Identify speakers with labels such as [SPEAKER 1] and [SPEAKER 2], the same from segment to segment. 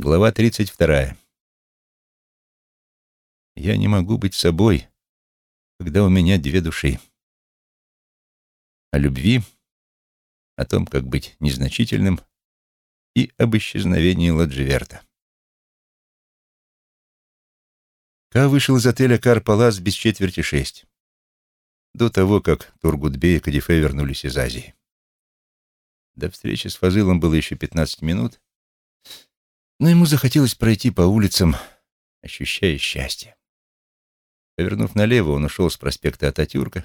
[SPEAKER 1] Глава 32. Я не могу быть собой, когда у меня две души. О любви, о том, как быть незначительным, и об исчезновении Ладживерта. Ка вышел из отеля «Кар-Палас» без четверти шесть, до того, как Тургутбей и Кадифе вернулись из Азии. До встречи с Фазылом было еще пятнадцать минут, но ему захотелось пройти по улицам, ощущая счастье. Повернув налево, он ушел с проспекта Ататюрка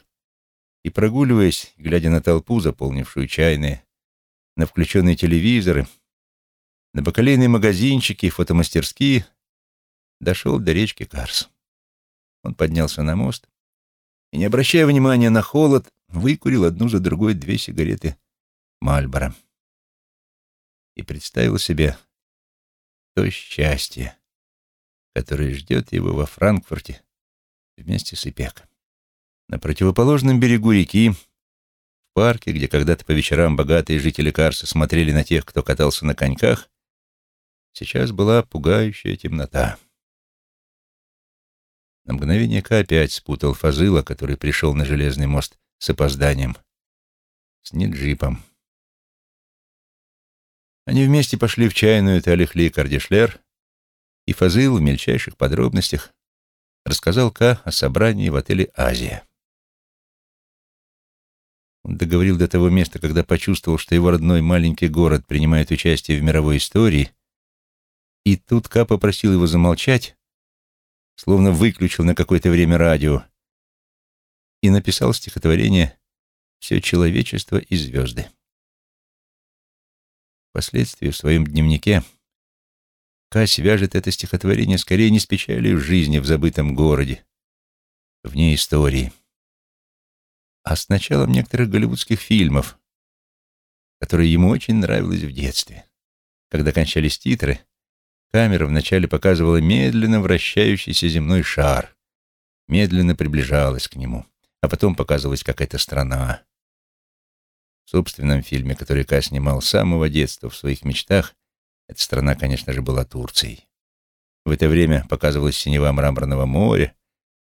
[SPEAKER 1] и, прогуливаясь, глядя на толпу, заполнившую чайные, на включенные телевизоры, на бакалейные магазинчики и фотомастерские, дошел до речки Карс. Он поднялся на мост и, не обращая внимания на холод, выкурил одну за другой две сигареты Мальборо и представил себе, то счастье, которое ждет его во Франкфурте вместе с Ипек. На противоположном берегу реки, в парке, где когда-то по вечерам богатые жители Карса смотрели на тех, кто катался на коньках, сейчас была пугающая темнота. На мгновение Ка опять спутал Фазыла, который пришел на железный мост с опозданием, с неджипом. Они вместе пошли в чайную Талихли Кардишлер, и Фазыл в мельчайших подробностях рассказал Ка о собрании в отеле «Азия». Он договорил до того места, когда почувствовал, что его родной маленький город принимает участие в мировой истории, и тут Ка попросил его замолчать, словно выключил на какое-то время радио, и написал стихотворение «Все человечество и звезды». Впоследствии в своем дневнике Кась вяжет это стихотворение скорее не с печалью жизни в забытом городе, вне истории, а с началом некоторых голливудских фильмов, которые ему очень нравились в детстве. Когда кончались титры, камера вначале показывала медленно вращающийся земной шар, медленно приближалась к нему, а потом показывалась какая-то страна, в собственном фильме, который Ка снимал с самого детства в своих мечтах, эта страна, конечно же, была Турцией. В это время показывалась синева мраморного моря,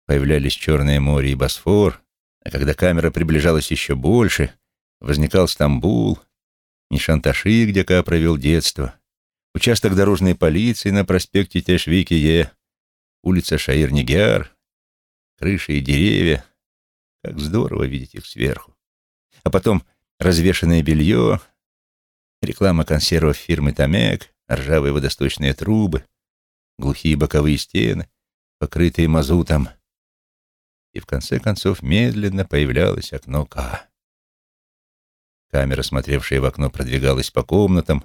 [SPEAKER 1] появлялись Черное море и Босфор, а когда камера приближалась еще больше, возникал Стамбул, Нишанташи, где Ка провел детство, участок дорожной полиции на проспекте Тешвики-Е, улица Шаир-Нигяр, крыши и деревья. Как здорово видеть их сверху. А потом развешанное белье, реклама консервов фирмы Томек, ржавые водосточные трубы, глухие боковые стены, покрытые мазутом. И в конце концов медленно появлялось окно К. Камера, смотревшая в окно, продвигалась по комнатам,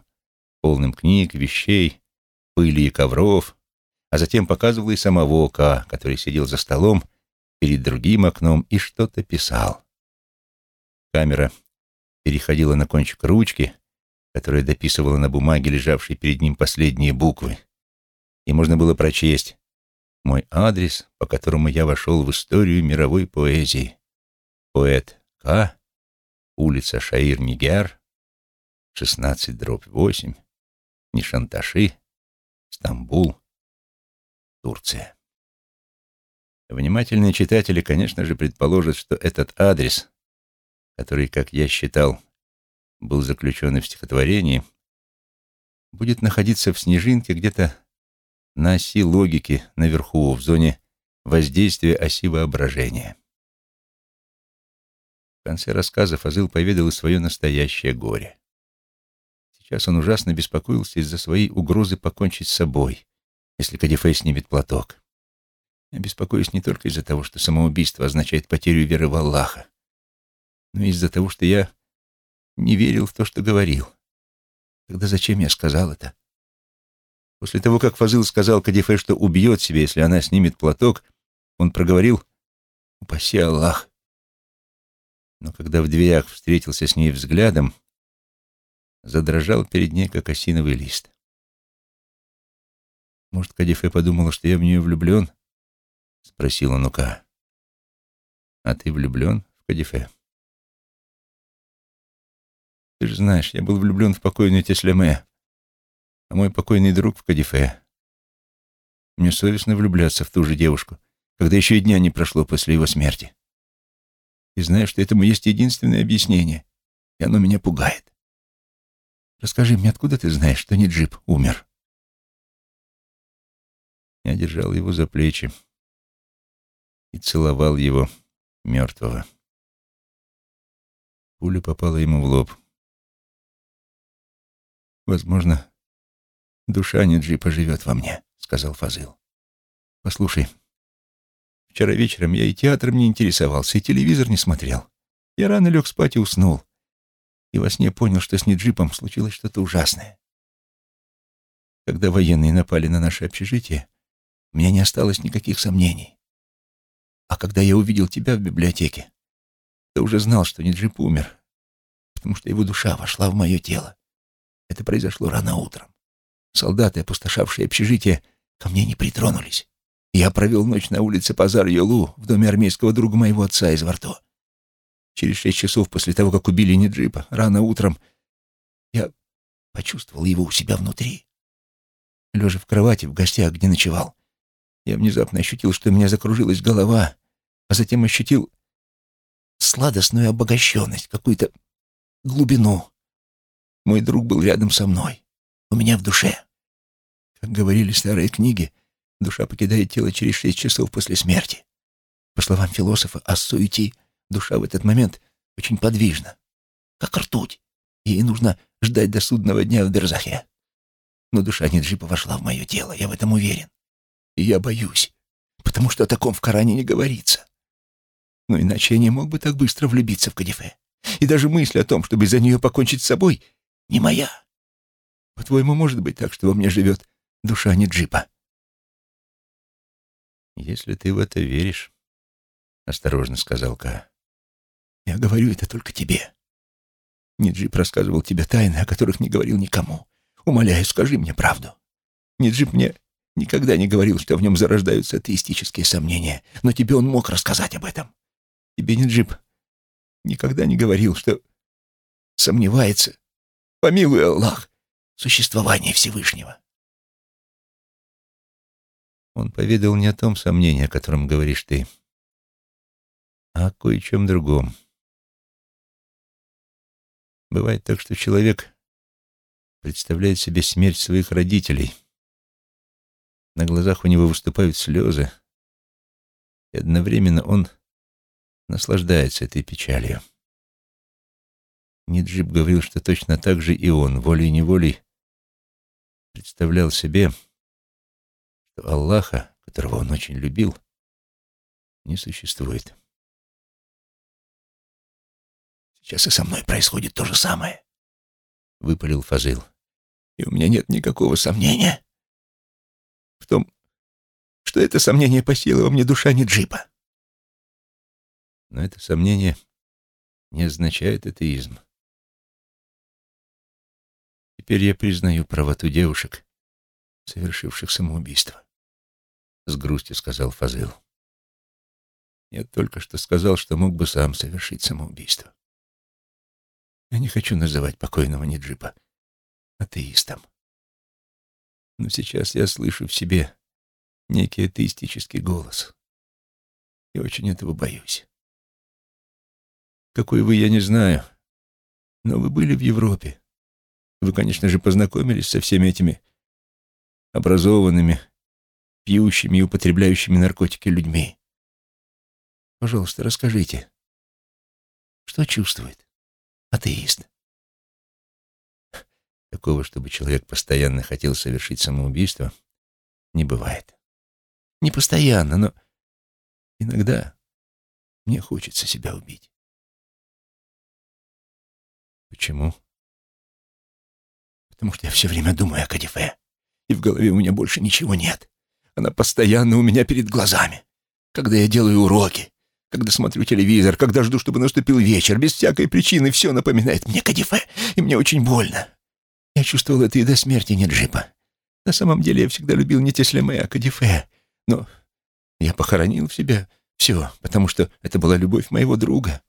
[SPEAKER 1] полным книг, вещей, пыли и ковров, а затем показывала и самого К, который сидел за столом перед другим окном и что-то писал. Камера переходила на кончик ручки, которая дописывала на бумаге, лежавшей перед ним последние буквы, и можно было прочесть мой адрес, по которому я вошел в историю мировой поэзии. Поэт К. Улица Шаир-Нигер, 16 дробь 8, Нишанташи, Стамбул, Турция. Внимательные читатели, конечно же, предположат, что этот адрес который, как я считал, был заключен в стихотворении, будет находиться в снежинке где-то на оси логики наверху, в зоне воздействия оси воображения. В конце рассказа Фазыл поведал и свое настоящее горе. Сейчас он ужасно беспокоился из-за своей угрозы покончить с собой, если Кадифей снимет платок. Я беспокоюсь не только из-за того, что самоубийство означает потерю веры в Аллаха, но из-за того, что я не верил в то, что говорил. Тогда зачем я сказал это? После того, как Фазыл сказал Кадифе, что убьет себя, если она снимет платок, он проговорил «Упаси Аллах». Но когда в дверях встретился с ней взглядом, задрожал перед ней, как осиновый лист. «Может, Кадифе подумала, что я в нее влюблен?» — спросила Нука. «А ты влюблен в Кадифе?» Ты же знаешь, я был влюблен в покойную Теслеме. А мой покойный друг в Кадифе. Мне совестно влюбляться в ту же девушку, когда еще и дня не прошло после его смерти. И знаю, что этому есть единственное объяснение, и оно меня пугает. Расскажи мне, откуда ты знаешь, что не джип умер?» Я держал его за плечи и целовал его мертвого. Пуля попала ему в лоб. «Возможно, душа Неджипа живет во мне», — сказал Фазыл. «Послушай, вчера вечером я и театром не интересовался, и телевизор не смотрел. Я рано лег спать и уснул. И во сне понял, что с Неджипом случилось что-то ужасное. Когда военные напали на наше общежитие, у меня не осталось никаких сомнений. А когда я увидел тебя в библиотеке, то уже знал, что Неджип умер, потому что его душа вошла в мое тело. Это произошло рано утром. Солдаты, опустошавшие общежитие, ко мне не притронулись. Я провел ночь на улице Пазар-Йолу в доме армейского друга моего отца из Варто. Через шесть часов после того, как убили Неджипа, рано утром, я почувствовал его у себя внутри. Лежа в кровати в гостях, где ночевал, я внезапно ощутил, что у меня закружилась голова, а затем ощутил сладостную обогащенность, какую-то глубину. Мой друг был рядом со мной, у меня в душе. Как говорили старые книги, душа покидает тело через шесть часов после смерти. По словам философа Ассуити, душа в этот момент очень подвижна, как ртуть. Ей нужно ждать до судного дня в Берзахе. Но душа Ниджипа вошла в мое тело, я в этом уверен. И я боюсь, потому что о таком в Коране не говорится. Но иначе я не мог бы так быстро влюбиться в Кадифе. И даже мысль о том, чтобы за нее покончить с собой, не моя. По-твоему, может быть так, что во мне живет душа не джипа? «Если ты в это веришь», — осторожно сказал Ка. «Я говорю это только тебе. Ниджип рассказывал тебе тайны, о которых не говорил никому. Умоляю, скажи мне правду. Ниджип мне никогда не говорил, что в нем зарождаются атеистические сомнения, но тебе он мог рассказать об этом. Тебе Ниджип никогда не говорил, что сомневается, помилуй Аллах, существование Всевышнего. Он поведал не о том сомнении, о котором говоришь ты, а о кое-чем другом. Бывает так, что человек представляет себе смерть своих родителей. На глазах у него выступают слезы, и одновременно он наслаждается этой печалью. Ниджип говорил, что точно так же и он, волей-неволей, представлял себе, что Аллаха, которого он очень любил, не существует. «Сейчас и со мной происходит то же самое», — выпалил Фазыл. «И у меня нет никакого сомнения в том, что это сомнение посеяло во мне душа Ниджипа. Но это сомнение не означает атеизм. Теперь я признаю правоту девушек, совершивших самоубийство. С грустью сказал Фазыл. Я только что сказал, что мог бы сам совершить самоубийство. Я не хочу называть покойного Ниджипа атеистом. Но сейчас я слышу в себе некий атеистический голос. И очень этого боюсь. Какой вы, я не знаю. Но вы были в Европе. Вы, конечно же, познакомились со всеми этими образованными, пьющими и употребляющими наркотики людьми. Пожалуйста, расскажите, что чувствует атеист? Такого, чтобы человек постоянно хотел совершить самоубийство, не бывает. Не постоянно, но иногда мне хочется себя убить. Почему? Потому что я все время думаю о Кадифе, и в голове у меня больше ничего нет. Она постоянно у меня перед глазами. Когда я делаю уроки, когда смотрю телевизор, когда жду, чтобы наступил вечер, без всякой причины все напоминает мне Кадифе, и мне очень больно. Я чувствовал это и до смерти Неджипа. На самом деле я всегда любил не Теслеме, а Кадифе. Но я похоронил в себе все, потому что это была любовь моего друга.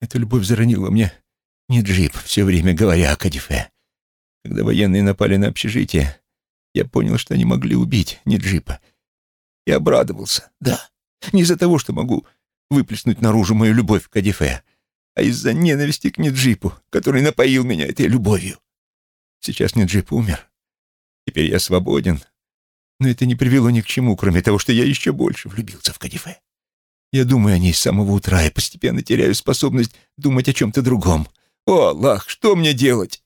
[SPEAKER 1] Эта любовь заронила мне не джип, все время говоря о Кадифе.
[SPEAKER 2] Когда военные напали на общежитие, я понял, что они могли убить не джипа. И обрадовался, да. Не из-за того, что могу выплеснуть наружу мою любовь к Кадифе, а из-за ненависти к Неджипу, который напоил меня этой любовью. Сейчас Неджип умер. Теперь я свободен. Но это не привело ни к чему, кроме того, что я еще больше влюбился в Кадифе. Я думаю о ней с самого утра и постепенно теряю способность думать о чем-то другом. О, Аллах, что мне делать?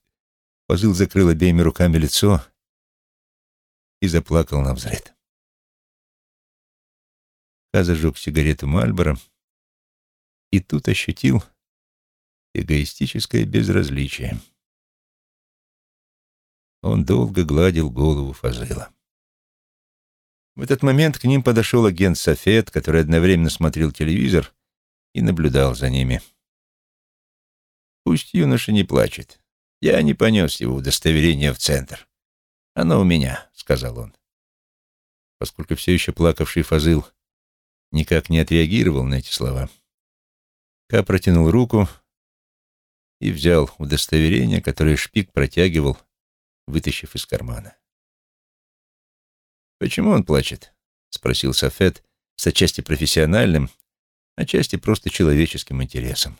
[SPEAKER 2] Фазыл закрыл обеими руками лицо и заплакал на взрыд. Ка зажег сигарету Мальборо и тут ощутил эгоистическое безразличие. Он долго гладил голову Фазыла. В этот момент к ним подошел агент Софет, который одновременно смотрел телевизор и наблюдал за ними. «Пусть юноша не плачет. Я не понес его удостоверение в центр. Оно у меня», — сказал он. Поскольку все еще плакавший Фазыл никак не отреагировал на эти слова, Ка протянул руку и взял удостоверение, которое шпик протягивал, вытащив из кармана. «Почему он плачет?» — спросил Софет с отчасти профессиональным, отчасти просто человеческим интересом.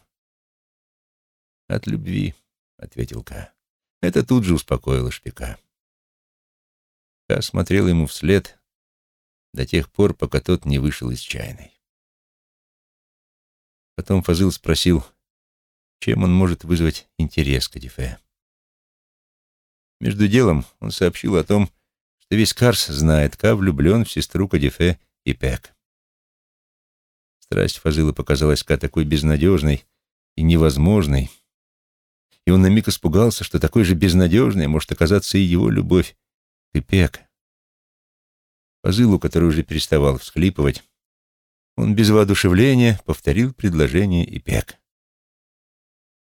[SPEAKER 2] «От любви», — ответил Ка. Это тут же успокоило шпика. Ка смотрел ему вслед до тех пор, пока тот не вышел из чайной. Потом Фазыл спросил, чем он может вызвать интерес Кадифе. Между делом он сообщил о том, что весь Карс знает, Ка влюблен в сестру Кадифе и Пек. Страсть Фазыла показалась Ка такой безнадежной и невозможной, и он на миг испугался, что такой же безнадежной может оказаться и его любовь к Ипек. Фазылу, который уже переставал всхлипывать, он без воодушевления повторил предложение Ипек.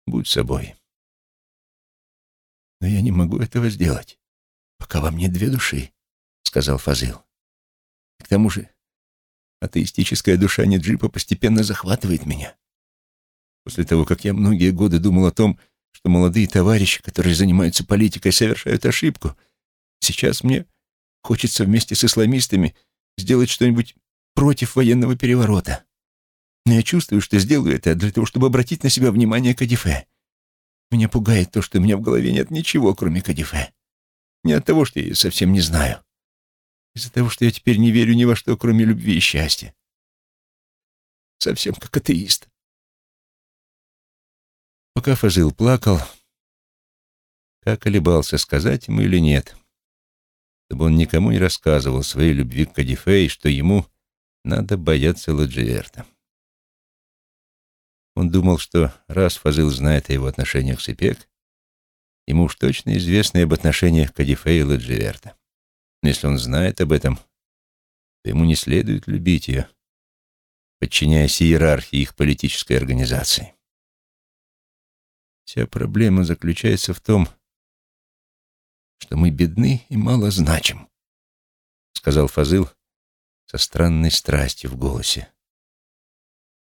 [SPEAKER 2] «Будь собой». «Но я не могу этого сделать, пока во мне две души», — сказал Фазыл. «К тому же атеистическая душа Неджипа постепенно захватывает меня. После того, как я многие годы думал о том, что молодые товарищи, которые занимаются политикой, совершают ошибку, сейчас мне хочется вместе с исламистами сделать что-нибудь против военного переворота. Но я чувствую, что сделаю это для того, чтобы обратить на себя внимание Кадифе. Меня пугает то, что у меня в голове нет ничего, кроме Кадифе. Не от того, что я ее совсем не знаю. Из-за того, что я теперь не верю ни во что, кроме любви и счастья. Совсем как атеист. Пока Фазил плакал, как колебался, сказать ему или нет, чтобы он никому не рассказывал своей любви к Кадифе и что ему надо бояться Ладживерта. Он думал, что раз Фазыл знает о его отношениях с Ипек, ему уж точно известно об отношениях Кадифе и Ладживерта. Но если он знает об этом, то ему не следует любить ее, подчиняясь иерархии их политической организации. Вся проблема заключается в том, что мы бедны и мало значим, сказал Фазыл, со странной страстью в голосе.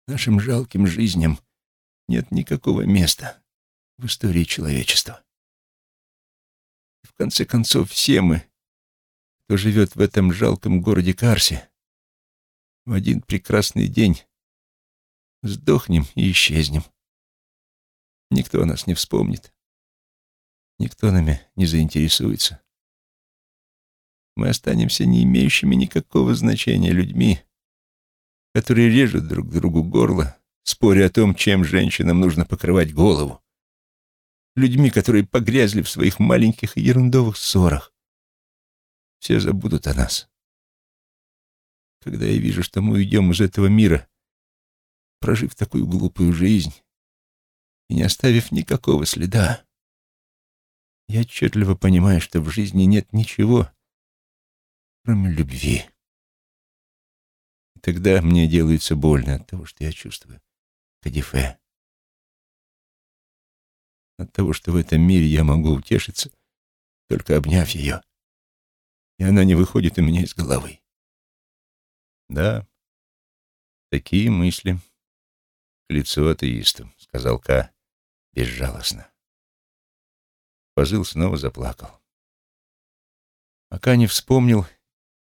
[SPEAKER 2] Нашим жалким жизням нет никакого места в истории человечества. в конце концов, все мы, кто живет в этом жалком городе Карсе, в один прекрасный день сдохнем и исчезнем. Никто нас не вспомнит, никто нами не заинтересуется мы останемся не имеющими никакого значения людьми, которые режут друг другу горло, споря о том, чем женщинам нужно покрывать голову. Людьми, которые погрязли в своих маленьких и ерундовых ссорах. Все забудут о нас. Когда я вижу, что мы уйдем из этого мира, прожив такую глупую жизнь и не оставив никакого следа, я отчетливо понимаю, что в жизни нет ничего, кроме любви. И тогда мне делается больно от того, что я чувствую Кадифе. От того, что в этом мире я могу утешиться, только обняв ее, и она не выходит у меня из головы. Да, такие мысли к лицу атеисту, сказал Ка безжалостно.
[SPEAKER 1] Фазыл снова заплакал. Пока не вспомнил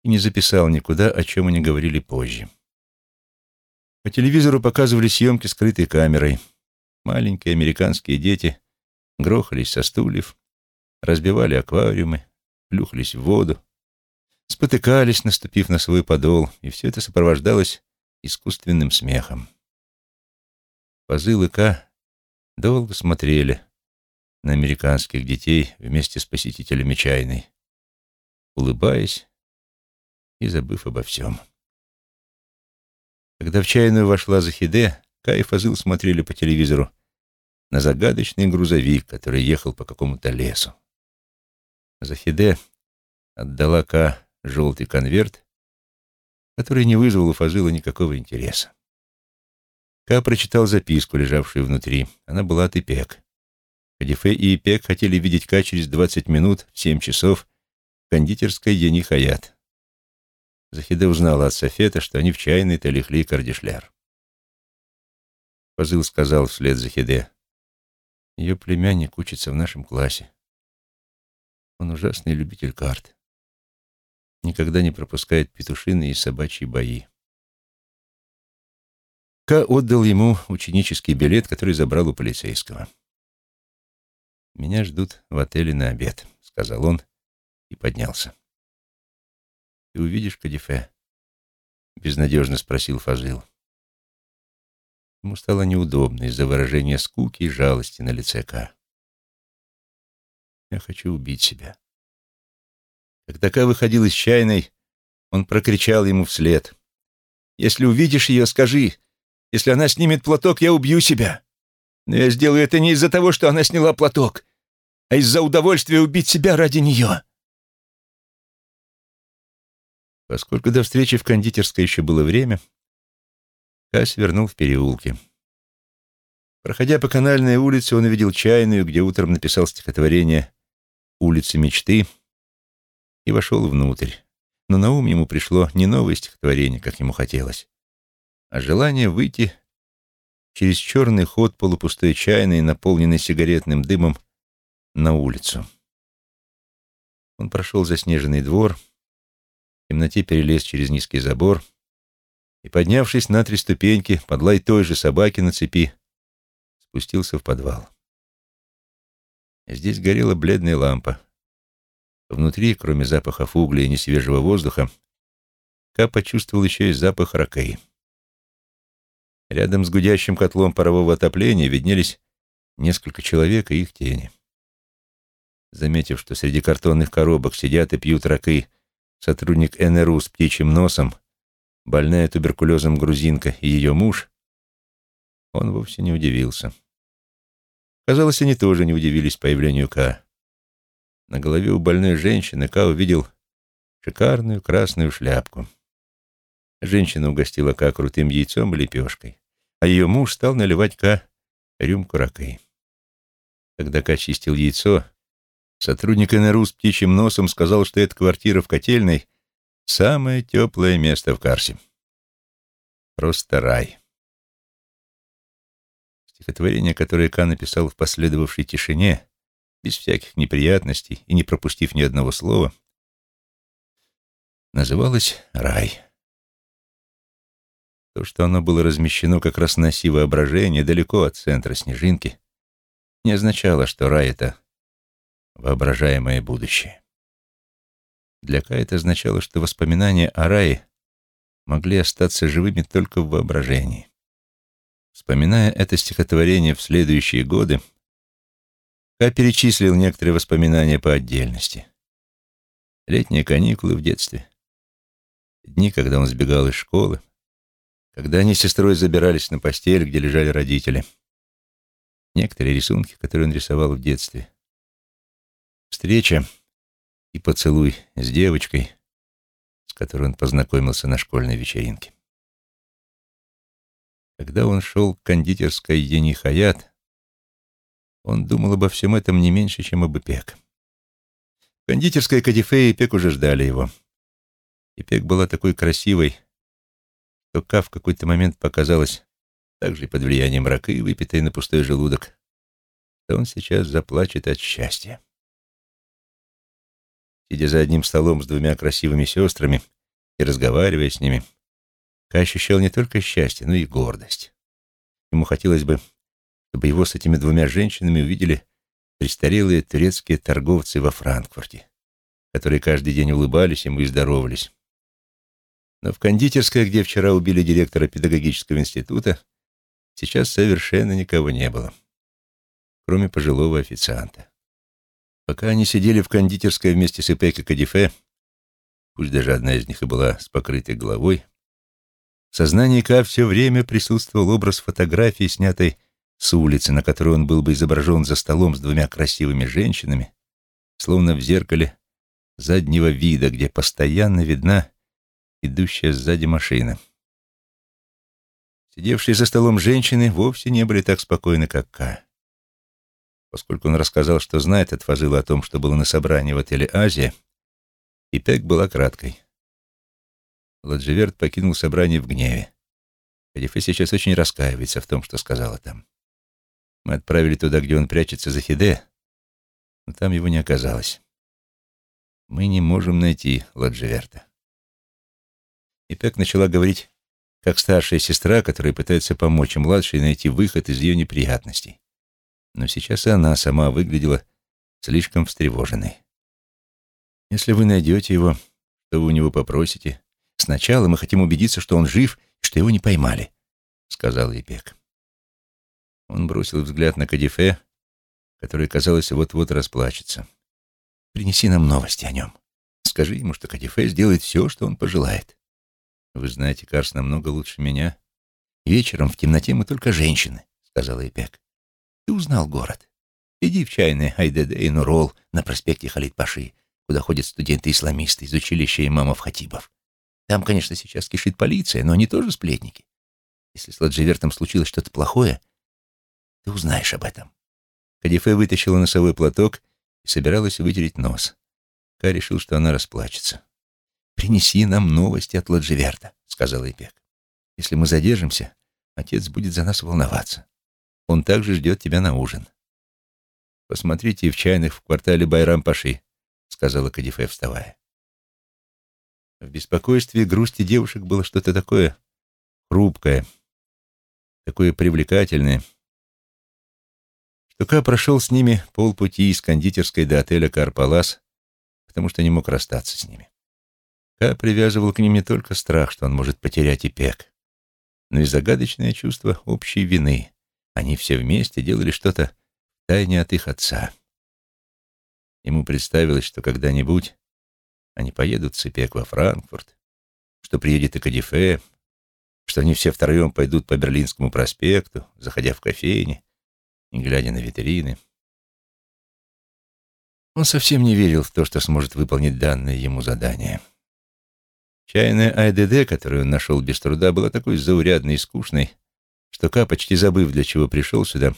[SPEAKER 1] и не записал никуда, о чем они говорили позже. По телевизору показывали съемки скрытой камерой. Маленькие американские дети грохались со стульев, разбивали аквариумы, плюхались в воду, спотыкались, наступив на свой подол, и все это сопровождалось искусственным смехом. Фазыл и Ка долго смотрели на американских детей вместе с посетителями чайной, улыбаясь и забыв обо всем. Когда в чайную вошла Захиде, Ка и Фазыл смотрели по телевизору на загадочный грузовик, который ехал по какому-то лесу. Захиде отдала Ка желтый конверт, который не вызвал у Фазыла никакого интереса. Ка прочитал записку, лежавшую внутри. Она была от Ипек. Кадифе и Ипек хотели видеть Ка через двадцать минут в семь часов в кондитерской Ени Хаят. Захиде узнала от Софета, что они в чайной Талихли Кардишляр. Фазыл сказал вслед Захиде. Ее племянник учится в нашем классе. Он ужасный любитель карт. Никогда не пропускает петушиные и собачьи бои. Ка отдал ему ученический билет, который забрал у полицейского. «Меня ждут в отеле на обед», — сказал он и поднялся. «Ты увидишь Кадифе?» — безнадежно спросил Фазил. Ему стало неудобно из-за выражения скуки и жалости на лице Ка. Я хочу убить себя. Когда Ка выходил из чайной, он прокричал ему вслед. «Если увидишь ее, скажи. Если она снимет платок, я убью себя. Но я сделаю это не из-за того, что она сняла платок, а из-за удовольствия убить себя ради нее». Поскольку до встречи в кондитерской еще было время, Ка свернул в переулке. Проходя по канальной улице, он увидел чайную, где утром написал стихотворение «Улицы мечты» и вошел внутрь. Но на ум ему пришло не новое стихотворение, как ему хотелось, а желание выйти через черный ход полупустой чайной, наполненный сигаретным дымом, на улицу. Он прошел заснеженный двор, в темноте перелез через низкий забор и, поднявшись на три ступеньки, под лай той же собаки на цепи, спустился в подвал. Здесь горела бледная лампа. Внутри, кроме запахов угля и несвежего воздуха, Ка почувствовал еще и запах ракей. Рядом с гудящим котлом парового отопления виднелись несколько человек и их тени. Заметив, что среди картонных коробок сидят и пьют ракы сотрудник НРУ с птичьим носом, больная туберкулезом грузинка и ее муж, он вовсе не удивился. Казалось, они тоже не удивились появлению Ка. На голове у больной женщины Ка увидел шикарную красную шляпку. Женщина угостила Ка крутым яйцом и лепешкой, а ее муж стал наливать Ка рюмку ракой. Когда Ка чистил яйцо, сотрудник НРУ с птичьим носом сказал, что эта квартира в котельной — самое теплое место в Карсе. Просто рай. Стихотворение, которое Ка написал в последовавшей тишине, без всяких неприятностей и не пропустив ни одного слова, называлось «Рай». То, что оно было размещено как раз на оси воображения далеко от центра снежинки, не означало, что рай — это воображаемое будущее. Для Ка это означало, что воспоминания о рае могли остаться живыми только в воображении. Вспоминая это стихотворение в следующие годы, Ка перечислил некоторые воспоминания по отдельности. Летние каникулы в детстве, дни, когда он сбегал из школы, когда они с сестрой забирались на постель, где лежали родители, некоторые рисунки, которые он рисовал в детстве, встреча и поцелуй с девочкой, с которой он познакомился на школьной вечеринке. Когда он шел к кондитерской Ени Хаят, он думал обо всем этом не меньше, чем об Ипек. В кондитерской Кадифе и Ипек уже ждали его. Ипек была такой красивой, что Ка в какой-то момент показалась также под влиянием ракы, выпитой на пустой желудок, что он сейчас заплачет от счастья. Сидя за одним столом с двумя красивыми сестрами и разговаривая с ними, Ка ощущал не только счастье, но и гордость. Ему хотелось бы, чтобы его с этими двумя женщинами увидели престарелые турецкие торговцы во Франкфурте, которые каждый день улыбались ему и здоровались. Но в кондитерской, где вчера убили директора педагогического института, сейчас совершенно никого не было, кроме пожилого официанта. Пока они сидели в кондитерской вместе с Ипек и Кадифе, пусть даже одна из них и была с покрытой головой, в сознании Ка все время присутствовал образ фотографии, снятой с улицы, на которой он был бы изображен за столом с двумя красивыми женщинами, словно в зеркале заднего вида, где постоянно видна идущая сзади машина. Сидевшие за столом женщины вовсе не были так спокойны, как Ка. Поскольку он рассказал, что знает от Фазыла о том, что было на собрании в отеле «Азия», и Пек была краткой. Ладживерт покинул собрание в гневе. Кадифе сейчас очень раскаивается в том, что сказала там. Мы отправили туда, где он прячется за Хиде, но там его не оказалось. Мы не можем найти Ладживерта. И Пек начала говорить, как старшая сестра, которая пытается помочь младшей найти выход из ее неприятностей. Но сейчас и она сама выглядела слишком встревоженной. Если вы найдете его, то вы у него попросите, Сначала мы хотим убедиться, что он жив и что его не поймали», — сказал Ипек. Он бросил взгляд на Кадифе, который, казалось, вот-вот расплачется. «Принеси нам новости о нем. Скажи ему, что Кадифе сделает все, что он пожелает. Вы знаете Карс намного лучше меня. Вечером в темноте мы только женщины», — сказал Ипек. «Ты узнал город. Иди в чайный Айдеде и Нурол на проспекте Халид-Паши, куда ходят студенты-исламисты из училища имамов Хатибов. Там, конечно, сейчас кишит полиция, но они тоже сплетники. Если с Ладживертом случилось что-то плохое, ты узнаешь об этом. Кадифе вытащила носовой платок и собиралась вытереть нос. Ка решил, что она расплачется. «Принеси нам новости от Ладживерта», — сказал Ипек. «Если мы задержимся, отец будет за нас волноваться. Он также ждет тебя на ужин». «Посмотрите в чайных в квартале Байрам-Паши», — сказала Кадифе, вставая. В беспокойстве и грусти девушек было что-то такое хрупкое, такое привлекательное, что Ка прошел с ними полпути из кондитерской до отеля Карпалас, потому что не мог расстаться с ними. Ка привязывал к ним не только страх, что он может потерять и пек, но и загадочное чувство общей вины. Они все вместе делали что-то тайне от их отца. Ему представилось, что когда-нибудь они поедут с Ипек во Франкфурт, что приедет и Кадифе, что они все втроем пойдут по Берлинскому проспекту, заходя в кофейни и глядя на витрины. Он совсем не верил в то, что сможет выполнить данное ему задание. Чайная АйДД, которую он нашел без труда, была такой заурядной и скучной, что Ка, почти забыв, для чего пришел сюда,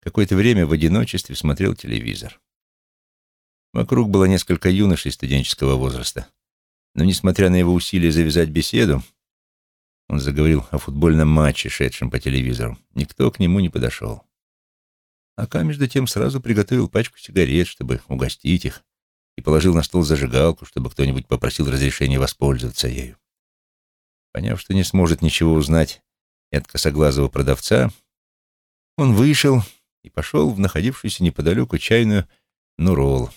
[SPEAKER 1] какое-то время в одиночестве смотрел телевизор. Вокруг было несколько юношей студенческого возраста. Но, несмотря на его усилия завязать беседу, он заговорил о футбольном матче, шедшем по телевизору. Никто к нему не подошел. Ака, между тем, сразу приготовил пачку сигарет, чтобы угостить их, и положил на стол зажигалку, чтобы кто-нибудь попросил разрешения воспользоваться ею. Поняв, что не сможет ничего узнать и от косоглазого продавца, он вышел и пошел в находившуюся неподалеку чайную Нурол.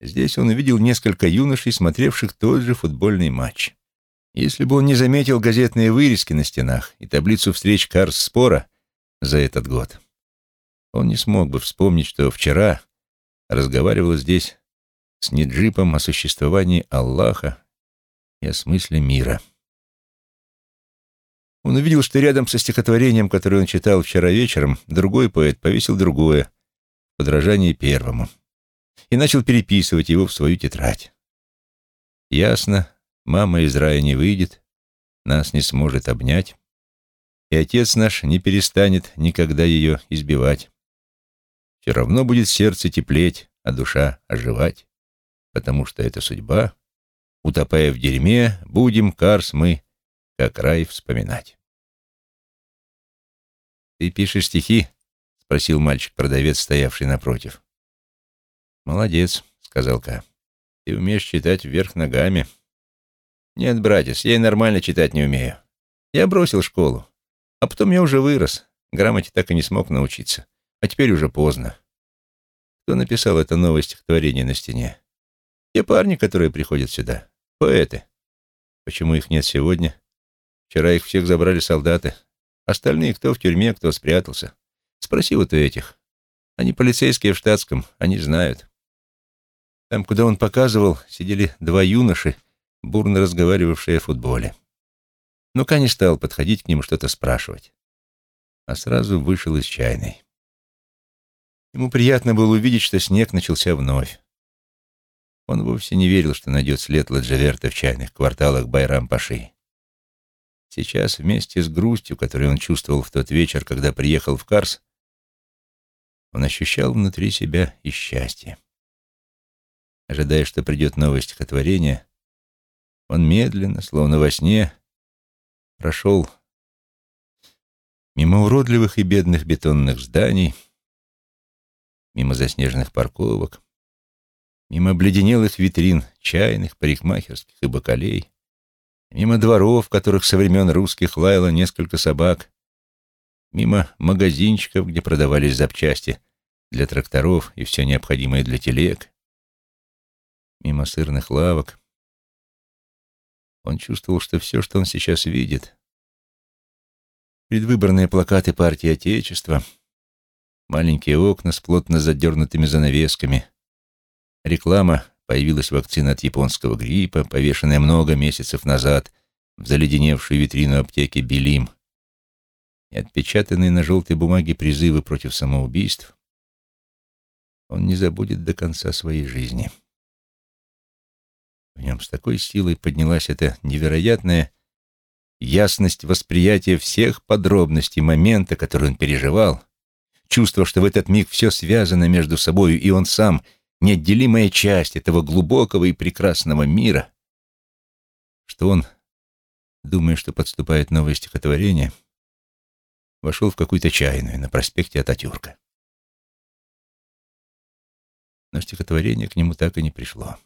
[SPEAKER 1] Здесь он увидел несколько юношей, смотревших тот же футбольный матч. Если бы он не заметил газетные вырезки на стенах и таблицу встреч Карс-спора за этот год, он не смог бы вспомнить, что вчера разговаривал здесь с Неджипом о существовании Аллаха и о смысле мира. Он увидел, что рядом со стихотворением, которое он читал вчера вечером, другой поэт повесил другое, подражание первому и начал переписывать его в свою тетрадь. Ясно, мама из рая не выйдет, нас не сможет обнять, и отец наш не перестанет никогда ее избивать. Все равно будет сердце теплеть, а душа оживать, потому что это судьба. Утопая в дерьме, будем, Карс, мы, как рай вспоминать. «Ты пишешь стихи?» — спросил мальчик-продавец, стоявший напротив. «Молодец», — сказал Ка. Ты умеешь читать вверх ногами. Нет, братец, я и нормально читать не умею. Я бросил школу. А потом я уже вырос. Грамоте так и не смог научиться. А теперь уже поздно. Кто написал это новое стихотворение на стене? Те парни, которые приходят сюда. Поэты. Почему их нет сегодня? Вчера их всех забрали солдаты. Остальные кто в тюрьме, кто спрятался. Спроси вот у этих. Они полицейские в штатском, они знают. Там, куда он показывал, сидели два юноши, бурно разговаривавшие о футболе. Но Ка не стал подходить к ним что-то спрашивать, а сразу вышел из чайной. Ему приятно было увидеть, что снег начался вновь. Он вовсе не верил, что найдет след Ладжаверта в чайных кварталах Байрам-Паши. Сейчас, вместе с грустью, которую он чувствовал в тот вечер, когда приехал в Карс, он ощущал внутри себя и счастье. Ожидая, что придет новое стихотворение, он медленно, словно во сне, прошел мимо уродливых и бедных бетонных зданий, мимо заснеженных парковок, мимо обледенелых витрин чайных, парикмахерских и бакалей, мимо дворов, в которых со времен русских лаяло несколько собак, мимо магазинчиков, где продавались запчасти для тракторов и все необходимое для телег, мимо сырных лавок. Он чувствовал, что все, что он сейчас видит, предвыборные плакаты партии Отечества, маленькие окна с плотно задернутыми занавесками, реклама появилась вакцина от японского гриппа, повешенная много месяцев назад в заледеневшую витрину аптеки Белим, и отпечатанные на желтой бумаге призывы против самоубийств, он не забудет до конца своей жизни. В нем с такой силой поднялась эта невероятная ясность восприятия всех подробностей момента, который он переживал, чувство, что в этот миг все связано между собою, и он сам — неотделимая часть этого глубокого и прекрасного мира, что он, думая, что подступает новое стихотворение, вошел в какую-то чайную на проспекте Ататюрка. Но стихотворение к нему так и не пришло.